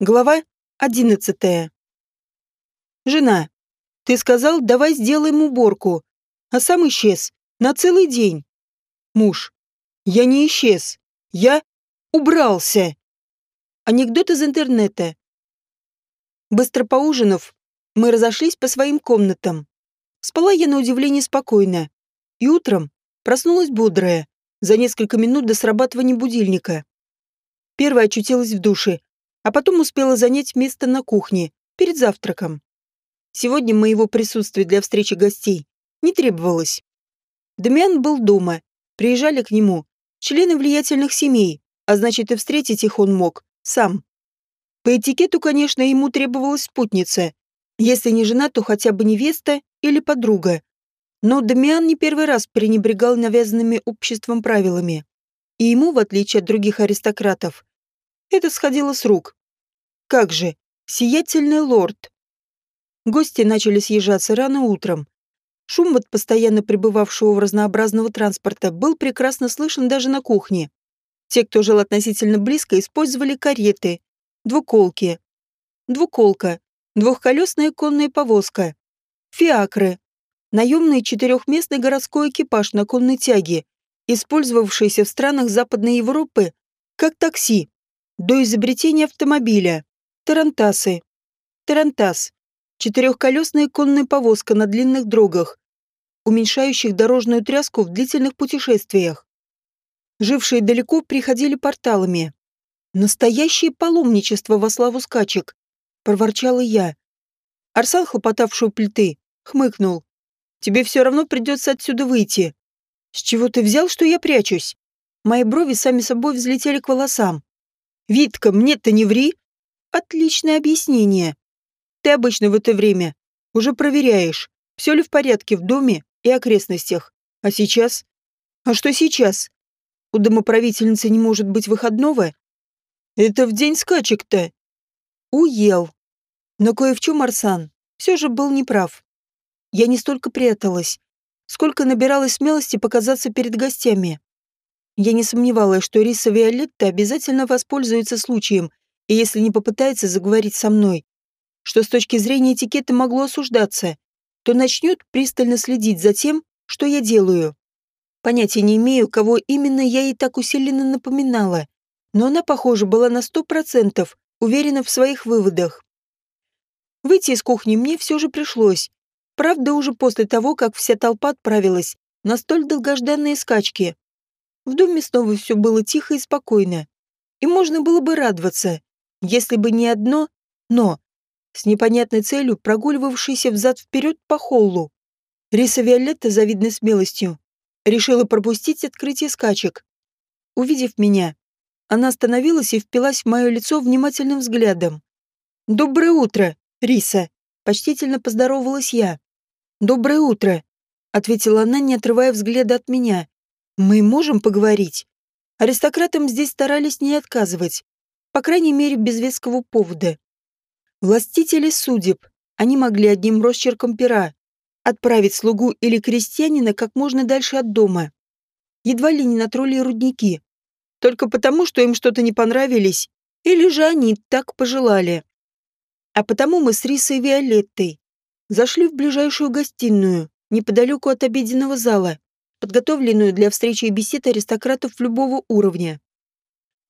Глава одиннадцатая. Жена, ты сказал, давай сделаем уборку, а сам исчез на целый день. Муж, я не исчез, я убрался. Анекдот из интернета. Быстро поужинав, мы разошлись по своим комнатам. Спала я на удивление спокойно. И утром проснулась бодрая, за несколько минут до срабатывания будильника. Первая очутилась в душе, а потом успела занять место на кухне, перед завтраком. Сегодня моего присутствия для встречи гостей не требовалось. Дамиан был дома, приезжали к нему члены влиятельных семей, а значит и встретить их он мог, сам. По этикету, конечно, ему требовалась спутница. Если не жена, то хотя бы невеста или подруга. Но Дамиан не первый раз пренебрегал навязанными обществом правилами. И ему, в отличие от других аристократов, это сходило с рук. Как же, сиятельный лорд. Гости начали съезжаться рано утром. Шум от постоянно пребывавшего в разнообразного транспорта был прекрасно слышен даже на кухне. Те, кто жил относительно близко, использовали кареты, двуколки. Двуколка, двухколесная конная повозка, фиакры, наемный четырехместный городской экипаж на конной тяге, использовавшийся в странах Западной Европы как такси до изобретения автомобиля. Тарантасы. Тарантас. Четырехколесная конная повозка на длинных дорогах, уменьшающих дорожную тряску в длительных путешествиях. Жившие далеко приходили порталами. Настоящее паломничество во славу скачек, проворчала я. Арсан, хлопотавший у плиты, хмыкнул. Тебе все равно придется отсюда выйти. С чего ты взял, что я прячусь? Мои брови сами собой взлетели к волосам. Витка, мне-то не ври. Отличное объяснение. Ты обычно в это время уже проверяешь, все ли в порядке в доме и окрестностях. А сейчас? А что сейчас? У домоправительницы не может быть выходного? Это в день скачек-то. Уел. Но кое в чем Арсан все же был неправ. Я не столько пряталась, сколько набиралась смелости показаться перед гостями. Я не сомневалась, что Риса Виолетта обязательно воспользуется случаем, и если не попытается заговорить со мной, что с точки зрения этикета могло осуждаться, то начнет пристально следить за тем, что я делаю. Понятия не имею, кого именно я ей так усиленно напоминала, но она, похоже, была на сто процентов уверена в своих выводах. Выйти из кухни мне все же пришлось. Правда, уже после того, как вся толпа отправилась на столь долгожданные скачки. В доме снова все было тихо и спокойно. И можно было бы радоваться, если бы не одно «но», с непонятной целью прогуливавшейся взад-вперед по холлу. Риса Виолетта, завидной смелостью, решила пропустить открытие скачек. Увидев меня, она остановилась и впилась в мое лицо внимательным взглядом. «Доброе утро, Риса!» — почтительно поздоровалась я. «Доброе утро!» — ответила она, не отрывая взгляда от меня. Мы можем поговорить. Аристократам здесь старались не отказывать, по крайней мере, без веского повода. Властители судеб, они могли одним росчерком пера отправить слугу или крестьянина как можно дальше от дома. Едва ли не на тролли рудники. Только потому, что им что-то не понравились, или же они так пожелали. А потому мы с Рисой и Виолеттой зашли в ближайшую гостиную, неподалеку от обеденного зала, подготовленную для встречи и бесед аристократов любого уровня.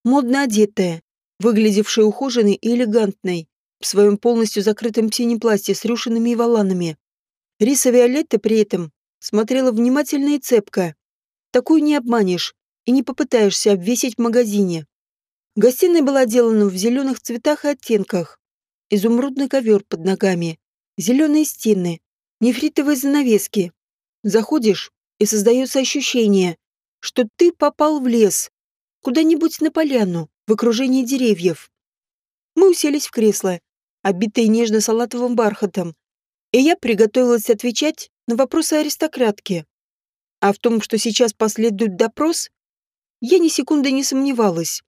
Модно одетая, выглядевшая ухоженной и элегантной, в своем полностью закрытом синем платье с рюшинами и воланами. Риса Виолетта при этом смотрела внимательно и цепко. Такую не обманешь и не попытаешься обвесить в магазине. Гостиная была отделана в зеленых цветах и оттенках. Изумрудный ковер под ногами, зеленые стены, нефритовые занавески. Заходишь, и создается ощущение, что ты попал в лес, куда-нибудь на поляну, в окружении деревьев. Мы уселись в кресло, обитые нежно-салатовым бархатом, и я приготовилась отвечать на вопросы аристократки. А в том, что сейчас последует допрос, я ни секунды не сомневалась.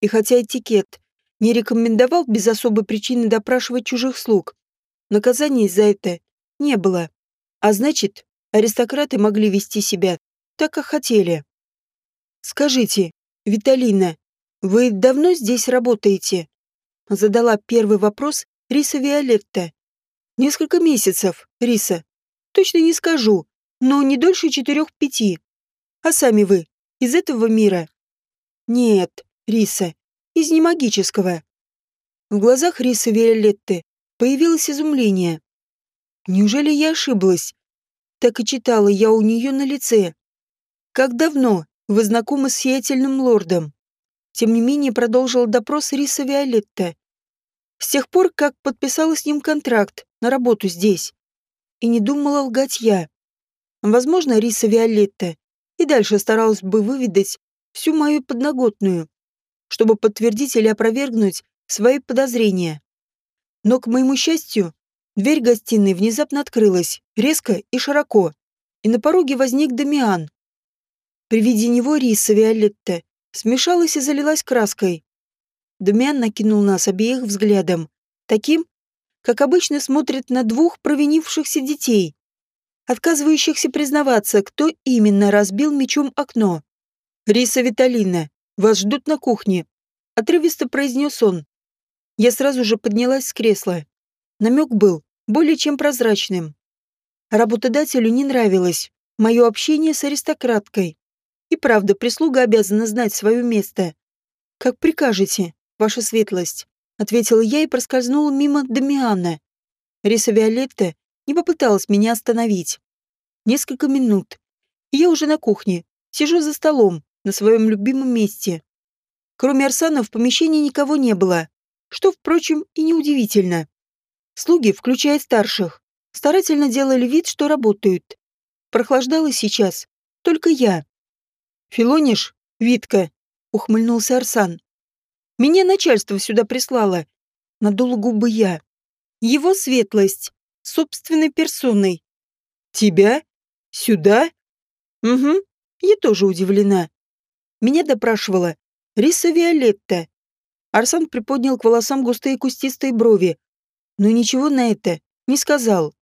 И хотя этикет не рекомендовал без особой причины допрашивать чужих слуг, наказаний за это не было. А значит, аристократы могли вести себя так, как хотели. «Скажите, Виталина, вы давно здесь работаете?» Задала первый вопрос Риса Виолетта. Несколько месяцев, Риса. Точно не скажу, но не дольше четырех-пяти. А сами вы из этого мира? Нет, Риса, из немагического. В глазах Рисы Виолетты появилось изумление. Неужели я ошиблась? Так и читала я у нее на лице. Как давно вы знакомы с сиятельным лордом? Тем не менее продолжил допрос Риса Виолетта. С тех пор, как подписала с ним контракт на работу здесь. И не думала лгать я. Возможно, Риса Виолетта и дальше старалась бы выведать всю мою подноготную, чтобы подтвердить или опровергнуть свои подозрения. Но, к моему счастью, дверь гостиной внезапно открылась, резко и широко, и на пороге возник Дамиан. При виде него Риса Виолетта смешалась и залилась краской. Дамиан накинул нас обеих взглядом, таким, как обычно смотрит на двух провинившихся детей, отказывающихся признаваться, кто именно разбил мечом окно. «Риса Виталина, вас ждут на кухне», — отрывисто произнес он. Я сразу же поднялась с кресла. Намек был более чем прозрачным. Работодателю не нравилось мое общение с аристократкой. И правда, прислуга обязана знать свое место. «Как прикажете, ваша светлость», — ответила я и проскользнула мимо Дамиана. Риса Виолетта не попыталась меня остановить. Несколько минут. И я уже на кухне, сижу за столом, на своем любимом месте. Кроме Арсана в помещении никого не было, что, впрочем, и неудивительно. Слуги, включая старших, старательно делали вид, что работают. Прохлаждалась сейчас только я. «Филониш, Витка», — ухмыльнулся Арсан. «Меня начальство сюда прислало». Надула губы я. «Его светлость, собственной персоной. Тебя? Сюда? Угу, я тоже удивлена. Меня допрашивала Риса Виолетта. Арсан приподнял к волосам густые кустистые брови, но ничего на это не сказал.